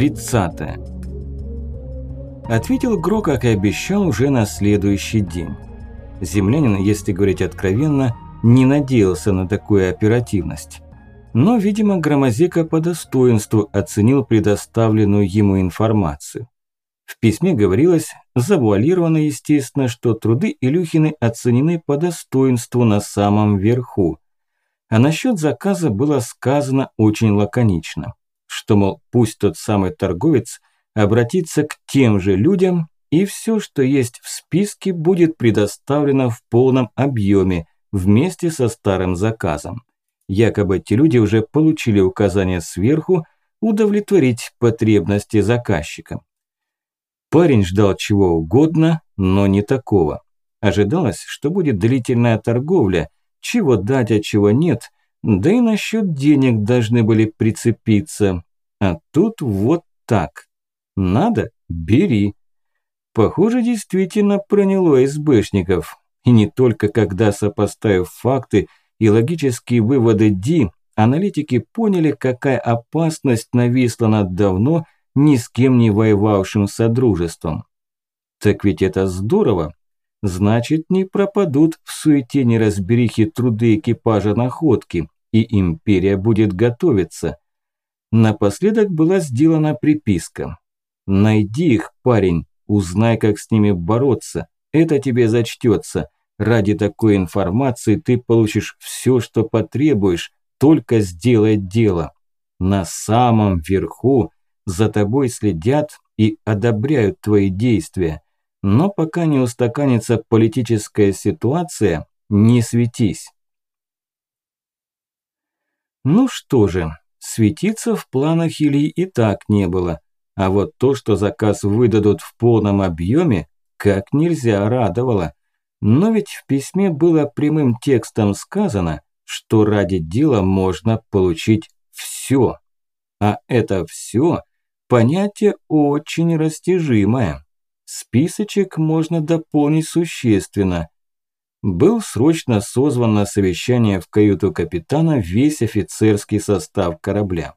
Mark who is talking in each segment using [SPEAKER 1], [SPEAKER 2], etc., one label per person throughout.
[SPEAKER 1] Глава 30 Ответил Гро, как и обещал, уже на следующий день. Землянин, если говорить откровенно, не надеялся на такую оперативность. Но, видимо, Громозека по достоинству оценил предоставленную ему информацию. В письме говорилось, завуалировано, естественно, что труды Илюхины оценены по достоинству на самом верху. А насчет заказа было сказано очень лаконично, что, мол, пусть тот самый торговец обратится к тем же людям, и все, что есть в списке, будет предоставлено в полном объеме вместе со старым заказом. Якобы эти люди уже получили указание сверху удовлетворить потребности заказчика. Парень ждал чего угодно, но не такого. Ожидалось, что будет длительная торговля, чего дать, а чего нет, да и насчет денег должны были прицепиться. А тут вот так. Надо – бери. Похоже, действительно проняло СБшников. И не только когда, сопоставив факты и логические выводы Ди, аналитики поняли, какая опасность нависла над давно – ни с кем не воевавшим содружеством. Так ведь это здорово. Значит, не пропадут в суете неразберихи труды экипажа находки, и империя будет готовиться. Напоследок была сделана приписка. «Найди их, парень, узнай, как с ними бороться. Это тебе зачтется. Ради такой информации ты получишь все, что потребуешь, только сделай дело. На самом верху за тобой следят и одобряют твои действия. Но пока не устаканится политическая ситуация, не светись. Ну что же, светиться в планах Ильи и так не было. А вот то, что заказ выдадут в полном объеме, как нельзя радовало. Но ведь в письме было прямым текстом сказано, что ради дела можно получить все. А это все Понятие очень растяжимое. Списочек можно дополнить существенно. Был срочно созван на совещание в каюту капитана весь офицерский состав корабля.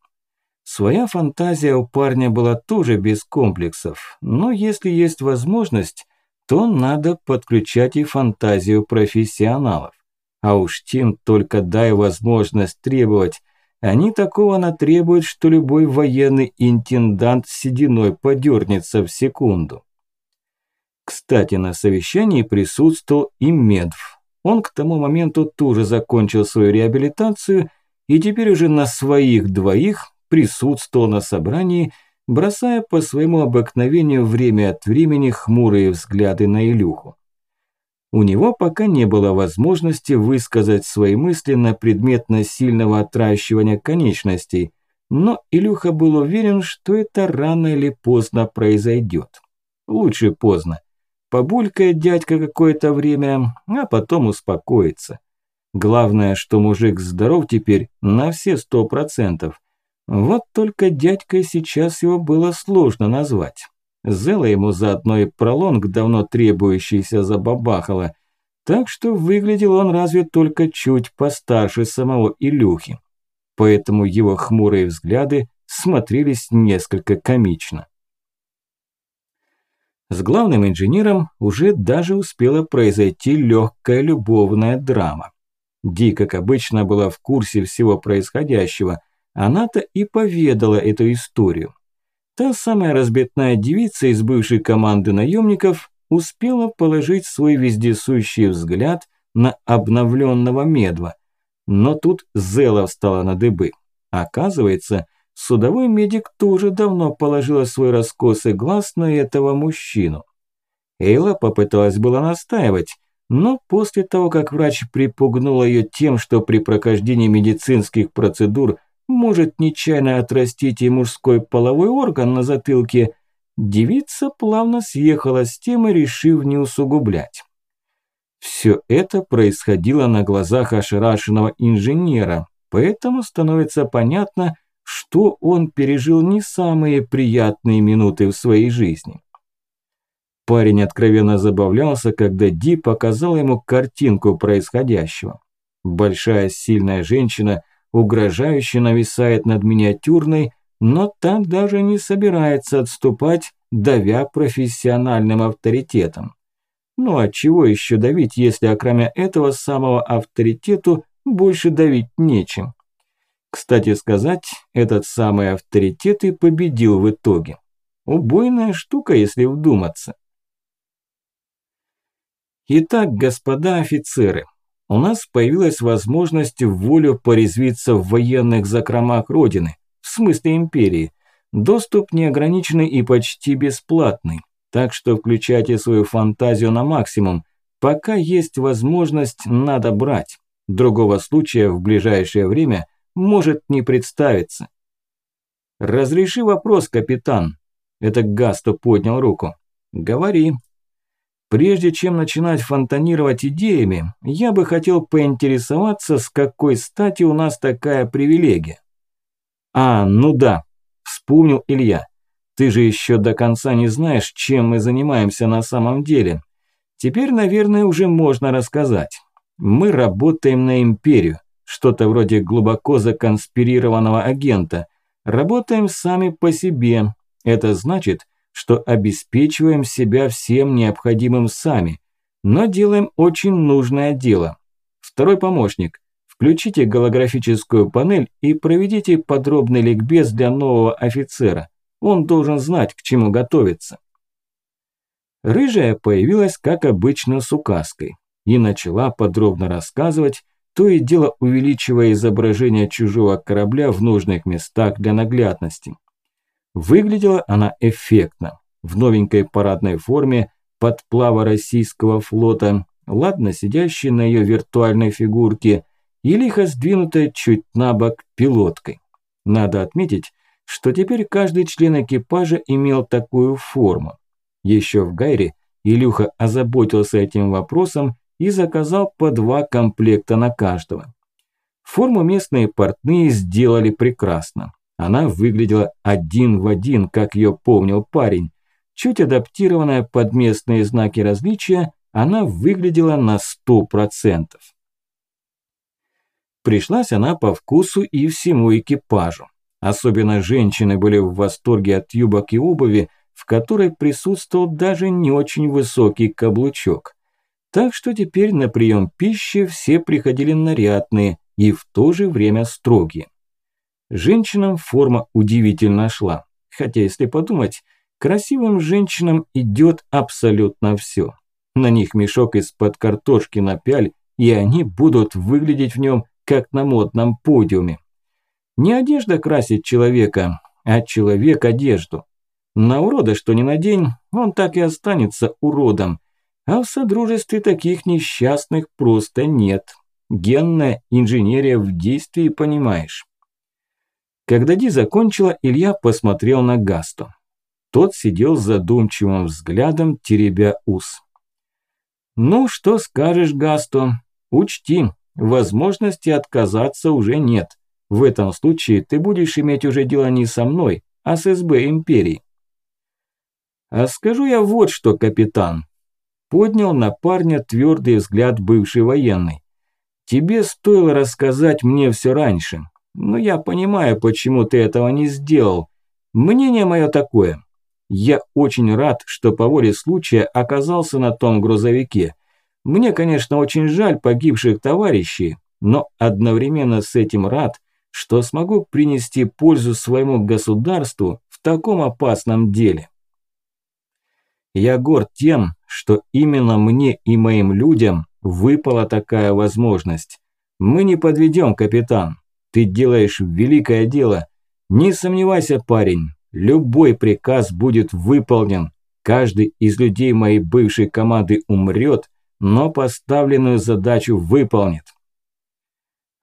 [SPEAKER 1] Своя фантазия у парня была тоже без комплексов, но если есть возможность, то надо подключать и фантазию профессионалов. А уж тем только дай возможность требовать – они такого натребуют, что любой военный интендант сединой подернется в секунду. Кстати, на совещании присутствовал и Медв. Он к тому моменту тоже закончил свою реабилитацию и теперь уже на своих двоих присутствовал на собрании, бросая по своему обыкновению время от времени хмурые взгляды на Илюху. У него пока не было возможности высказать свои мысли на предмет насильного отращивания конечностей, но Илюха был уверен, что это рано или поздно произойдет. Лучше поздно. Побулькает дядька какое-то время, а потом успокоится. Главное, что мужик здоров теперь на все сто процентов. Вот только дядькой сейчас его было сложно назвать. Зела ему заодно и пролонг, давно требующийся, забабахало. Так что выглядел он разве только чуть постарше самого Илюхи. Поэтому его хмурые взгляды смотрелись несколько комично. С главным инженером уже даже успела произойти легкая любовная драма. Ди, как обычно, была в курсе всего происходящего. Она-то и поведала эту историю. Та самая разбитная девица из бывшей команды наемников успела положить свой вездесущий взгляд на обновленного медва. Но тут Зела встала на дыбы. Оказывается, судовой медик тоже давно положила свой раскосый глаз на этого мужчину. Эйла попыталась было настаивать, но после того, как врач припугнула ее тем, что при прохождении медицинских процедур может нечаянно отрастить и мужской половой орган на затылке, девица плавно съехала с темы, решив не усугублять. Все это происходило на глазах ошарашенного инженера, поэтому становится понятно, что он пережил не самые приятные минуты в своей жизни. Парень откровенно забавлялся, когда Ди показал ему картинку происходящего. Большая сильная женщина – угрожающе нависает над миниатюрной, но так даже не собирается отступать, давя профессиональным авторитетом. Ну а чего еще давить, если окромя этого самого авторитету больше давить нечем? Кстати сказать, этот самый авторитет и победил в итоге. Убойная штука, если вдуматься. Итак, господа офицеры, у нас появилась возможность в волю порезвиться в военных закромах Родины, в смысле империи. Доступ неограниченный и почти бесплатный, так что включайте свою фантазию на максимум. Пока есть возможность, надо брать. Другого случая в ближайшее время может не представиться. «Разреши вопрос, капитан». Это Гасто поднял руку. «Говори», Прежде чем начинать фонтанировать идеями, я бы хотел поинтересоваться, с какой стати у нас такая привилегия. А, ну да, вспомнил Илья. Ты же еще до конца не знаешь, чем мы занимаемся на самом деле. Теперь, наверное, уже можно рассказать. Мы работаем на империю, что-то вроде глубоко законспирированного агента. Работаем сами по себе. Это значит, что обеспечиваем себя всем необходимым сами, но делаем очень нужное дело. Второй помощник. Включите голографическую панель и проведите подробный ликбез для нового офицера. Он должен знать, к чему готовиться. Рыжая появилась, как обычно, с указкой и начала подробно рассказывать, то и дело увеличивая изображение чужого корабля в нужных местах для наглядности. Выглядела она эффектно, в новенькой парадной форме подплава российского флота, ладно сидящей на ее виртуальной фигурке и лихо сдвинутой чуть на бок пилоткой. Надо отметить, что теперь каждый член экипажа имел такую форму. Еще в Гайре Илюха озаботился этим вопросом и заказал по два комплекта на каждого. Форму местные портные сделали прекрасно. Она выглядела один в один, как ее помнил парень. Чуть адаптированная под местные знаки различия, она выглядела на сто процентов. Пришлась она по вкусу и всему экипажу. Особенно женщины были в восторге от юбок и обуви, в которой присутствовал даже не очень высокий каблучок. Так что теперь на прием пищи все приходили нарядные и в то же время строгие. Женщинам форма удивительно шла. Хотя, если подумать, красивым женщинам идет абсолютно все. На них мешок из-под картошки напяль, и они будут выглядеть в нем, как на модном подиуме. Не одежда красит человека, а человек одежду. На урода, что ни на день, он так и останется уродом. А в содружестве таких несчастных просто нет. Генная инженерия в действии, понимаешь. Когда Ди закончила, Илья посмотрел на Гасту. Тот сидел с задумчивым взглядом, теребя ус. «Ну, что скажешь, Гасто? Учти, возможности отказаться уже нет. В этом случае ты будешь иметь уже дело не со мной, а с СБ Империи». «А скажу я вот что, капитан», – поднял на парня твердый взгляд бывший военный. «Тебе стоило рассказать мне все раньше, но я понимаю, почему ты этого не сделал. Мнение мое такое. Я очень рад, что по воле случая оказался на том грузовике. Мне, конечно, очень жаль погибших товарищей, но одновременно с этим рад, что смогу принести пользу своему государству в таком опасном деле. Я горд тем, что именно мне и моим людям выпала такая возможность. Мы не подведем, капитан. Ты делаешь великое дело. Не сомневайся, парень, любой приказ будет выполнен. Каждый из людей моей бывшей команды умрет, но поставленную задачу выполнит.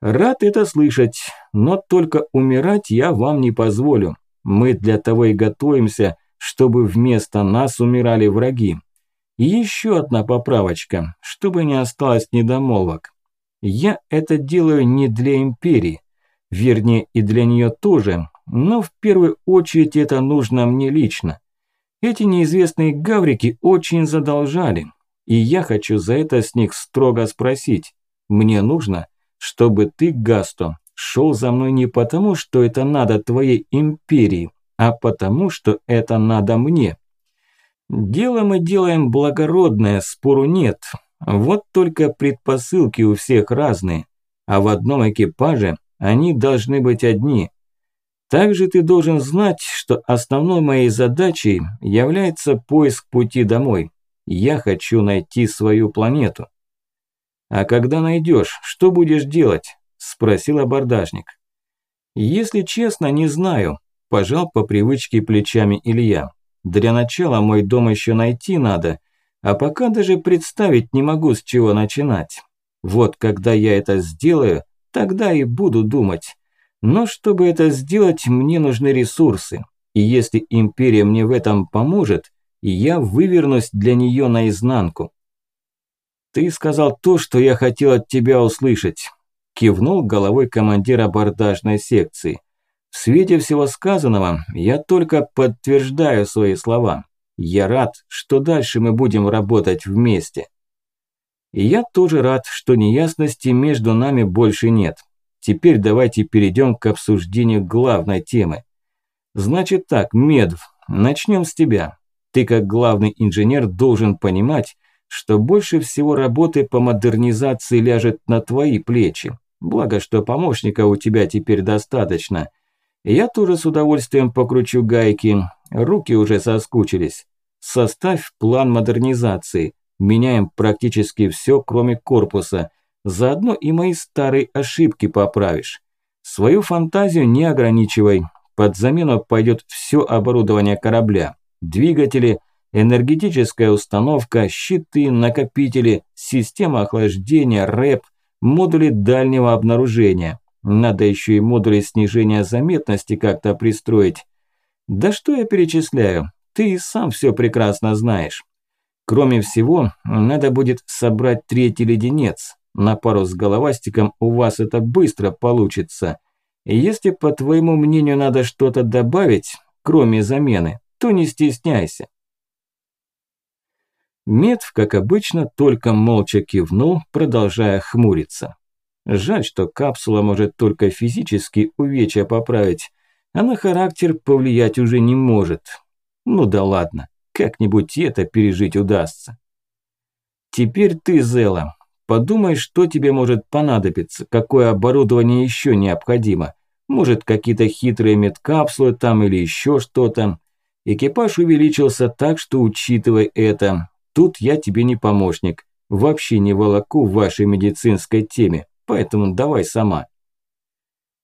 [SPEAKER 1] Рад это слышать, но только умирать я вам не позволю. Мы для того и готовимся, чтобы вместо нас умирали враги. И еще одна поправочка, чтобы не осталось недомолвок. Я это делаю не для империи. Вернее, и для нее тоже, но в первую очередь это нужно мне лично. Эти неизвестные гаврики очень задолжали, и я хочу за это с них строго спросить. Мне нужно, чтобы ты, Гасто, шел за мной не потому, что это надо твоей империи, а потому, что это надо мне. Дело мы делаем благородное, спору нет. Вот только предпосылки у всех разные, а в одном экипаже они должны быть одни. Также ты должен знать, что основной моей задачей является поиск пути домой. Я хочу найти свою планету. А когда найдешь, что будешь делать? Спросил абордажник. Если честно, не знаю. Пожал по привычке плечами Илья. Для начала мой дом еще найти надо, а пока даже представить не могу, с чего начинать. Вот когда я это сделаю, тогда и буду думать. Но чтобы это сделать, мне нужны ресурсы. И если империя мне в этом поможет, я вывернусь для нее наизнанку. Ты сказал то, что я хотел от тебя услышать. Кивнул головой командир абордажной секции. В свете всего сказанного я только подтверждаю свои слова. Я рад, что дальше мы будем работать вместе. И я тоже рад, что неясности между нами больше нет. Теперь давайте перейдем к обсуждению главной темы. Значит так, Медв, начнем с тебя. Ты как главный инженер должен понимать, что больше всего работы по модернизации ляжет на твои плечи. Благо, что помощника у тебя теперь достаточно – я тоже с удовольствием покручу гайки, руки уже соскучились. Составь план модернизации. Меняем практически все, кроме корпуса. Заодно и мои старые ошибки поправишь. Свою фантазию не ограничивай. Под замену пойдет все оборудование корабля. Двигатели, энергетическая установка, щиты, накопители, система охлаждения, рэп, модули дальнего обнаружения. Надо еще и модули снижения заметности как-то пристроить. Да что я перечисляю, ты и сам все прекрасно знаешь. Кроме всего, надо будет собрать третий леденец. На пару с головастиком у вас это быстро получится. Если, по твоему мнению, надо что-то добавить, кроме замены, то не стесняйся. Медв, как обычно, только молча кивнул, продолжая хмуриться. Жаль, что капсула может только физически увечья поправить, а на характер повлиять уже не может. Ну да ладно, как-нибудь это пережить удастся. Теперь ты, Зела, подумай, что тебе может понадобиться, какое оборудование еще необходимо. Может, какие-то хитрые медкапсулы там или еще что-то. Экипаж увеличился так, что учитывай это. Тут я тебе не помощник. Вообще не волоку в вашей медицинской теме поэтому давай сама.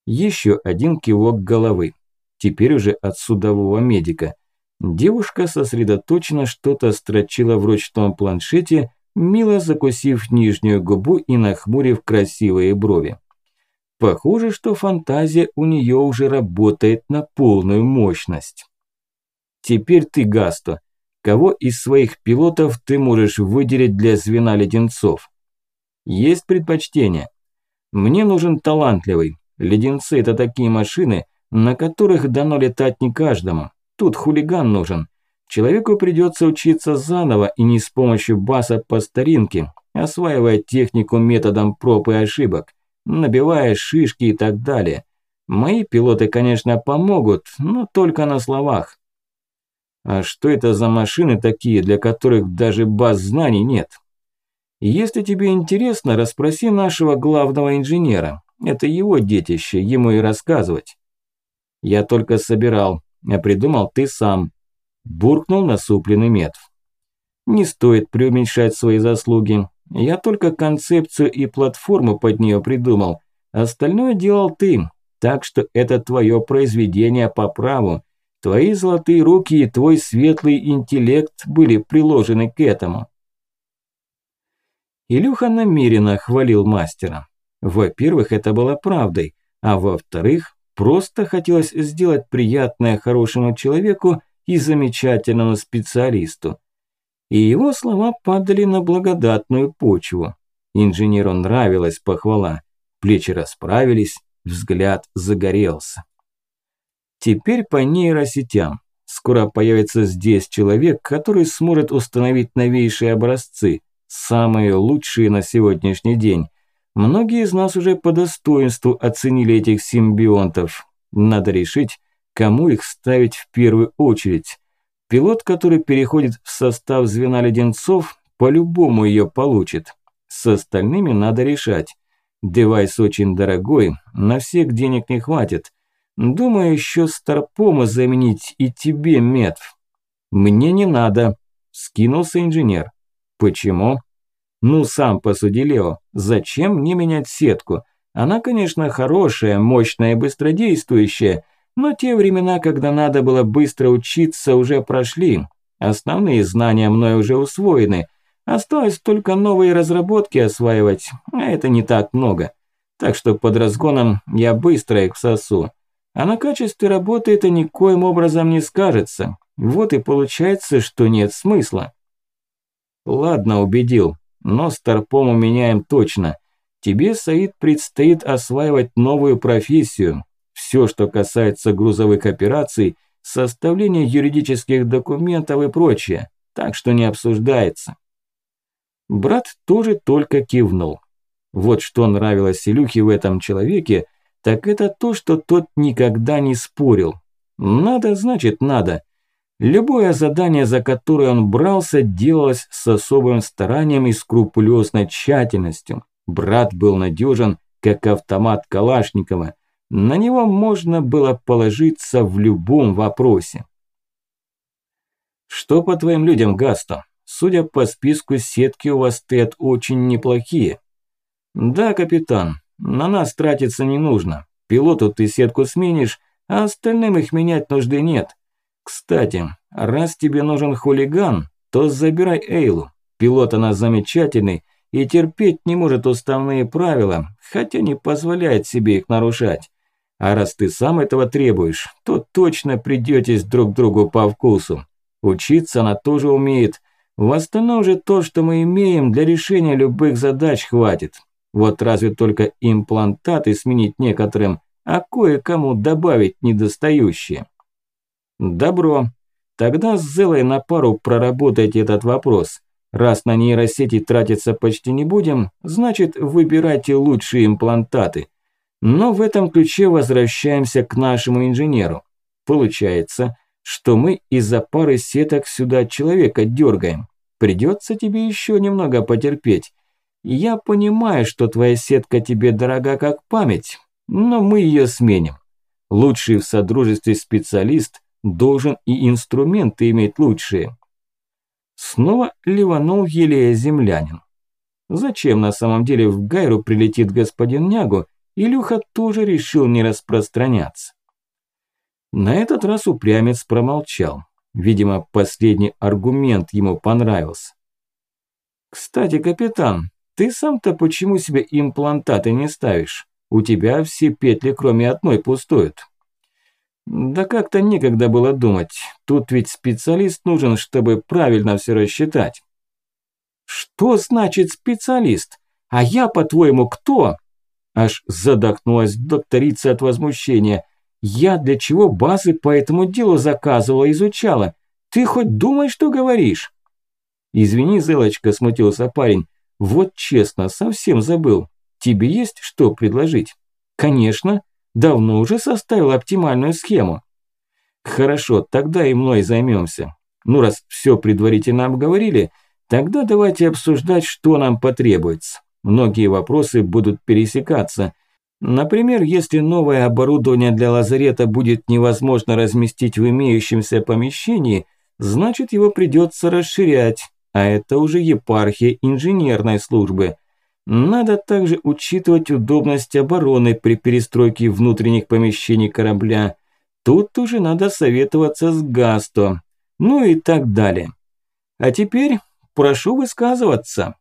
[SPEAKER 1] Еще один кивок головы, теперь уже от судового медика. Девушка сосредоточенно что-то строчила в ручном планшете, мило закусив нижнюю губу и нахмурив красивые брови. Похоже, что фантазия у нее уже работает на полную мощность. Теперь ты, Гасто, кого из своих пилотов ты можешь выделить для звена леденцов? Есть предпочтение? Мне нужен талантливый. Леденцы – это такие машины, на которых дано летать не каждому. Тут хулиган нужен. Человеку придется учиться заново и не с помощью баса по старинке, осваивая технику методом проб и ошибок, набивая шишки и так далее. Мои пилоты, конечно, помогут, но только на словах. А что это за машины такие, для которых даже баз знаний нет? Если тебе интересно, расспроси нашего главного инженера. Это его детище, ему и рассказывать. Я только собирал, а придумал ты сам. Буркнул насупленный Метв. Не стоит преуменьшать свои заслуги. Я только концепцию и платформу под нее придумал. Остальное делал ты. Так что это твое произведение по праву. Твои золотые руки и твой светлый интеллект были приложены к этому. Илюха намеренно хвалил мастера. Во-первых, это было правдой, а во-вторых, просто хотелось сделать приятное хорошему человеку и замечательному специалисту. И его слова падали на благодатную почву. Инженеру нравилась похвала, плечи расправились, взгляд загорелся. Теперь по нейросетям. Скоро появится здесь человек, который сможет установить новейшие образцы, самые лучшие на сегодняшний день. Многие из нас уже по достоинству оценили этих симбионтов. Надо решить, кому их ставить в первую очередь. Пилот, который переходит в состав звена леденцов, по-любому ее получит. С остальными надо решать. Девайс очень дорогой, на всех денег не хватит. Думаю, еще Старпома заменить и тебе, Метв. Мне не надо, вскинулся инженер. Почему? Ну, сам посуди, Лео, зачем мне менять сетку? Она, конечно, хорошая, мощная и быстродействующая, но те времена, когда надо было быстро учиться, уже прошли. Основные знания мной уже усвоены. Осталось только новые разработки осваивать, а это не так много. Так что под разгоном я быстро их всосу. А на качестве работы это никоим образом не скажется. Вот и получается, что нет смысла. Ладно, убедил. Но старпому меняем точно. Тебе, Саид, предстоит осваивать новую профессию. Все, что касается грузовых операций, составления юридических документов и прочее. Так что не обсуждается. Брат тоже только кивнул. Вот что нравилось Илюхе в этом человеке, так это то, что тот никогда не спорил. Надо, значит надо. Любое задание, за которое он брался, делалось с особым старанием и скрупулезной тщательностью. Брат был надежен, как автомат Калашникова – на него можно было положиться в любом вопросе. Что по твоим людям, Гасто? Судя по списку, сетки у вас стоят очень неплохие. Да, капитан, на нас тратиться не нужно. Пилоту ты сетку сменишь, а остальным их менять нужды нет. Кстати, раз тебе нужен хулиган, то забирай Эйлу. Пилот она замечательный и терпеть не может уставные правила, хотя не позволяет себе их нарушать. А раз ты сам этого требуешь, то точно придетесь друг другу по вкусу. Учиться она тоже умеет. В остальном же то, что мы имеем, для решения любых задач хватит. Вот разве только имплантаты сменить некоторым, а кое-кому добавить недостающие. Добро. Тогда с Зелой на пару проработайте этот вопрос. Раз на нейросети тратиться почти не будем, значит выбирайте лучшие имплантаты – но в этом ключе возвращаемся к нашему инженеру. Получается, что мы из-за пары сеток сюда человека дергаем. Придется тебе еще немного потерпеть. Я понимаю, что твоя сетка тебе дорога как память, но мы ее сменим. Лучший в содружестве специалист должен и инструменты иметь лучшие. Снова ливанул елея землянин. Зачем на самом деле в Гайру прилетит господин Нягу, Илюха тоже решил не распространяться. На этот раз упрямец промолчал. Видимо, последний аргумент ему понравился. «Кстати, капитан, ты сам-то почему себе имплантаты не ставишь? У тебя все петли, кроме одной, пустуют». «Да как-то некогда было думать. Тут ведь специалист нужен, чтобы правильно все рассчитать». «Что значит специалист? А я, по-твоему, кто?» Аж задохнулась докторица от возмущения. «Я для чего базы по этому делу заказывала, изучала? Ты хоть думай, что говоришь?» «Извини, Зелочка», – смутился парень. «Вот честно, совсем забыл. Тебе есть что предложить?» «Конечно. Давно уже составил оптимальную схему». «Хорошо, тогда и мной займемся. Ну, раз все предварительно обговорили, тогда давайте обсуждать, что нам потребуется». Многие вопросы будут пересекаться. Например, если новое оборудование для лазарета будет невозможно разместить в имеющемся помещении, значит его придется расширять, а это уже епархия инженерной службы. Надо также учитывать удобность обороны при перестройке внутренних помещений корабля. Тут уже надо советоваться с Гасто. Ну и так далее. А теперь прошу высказываться.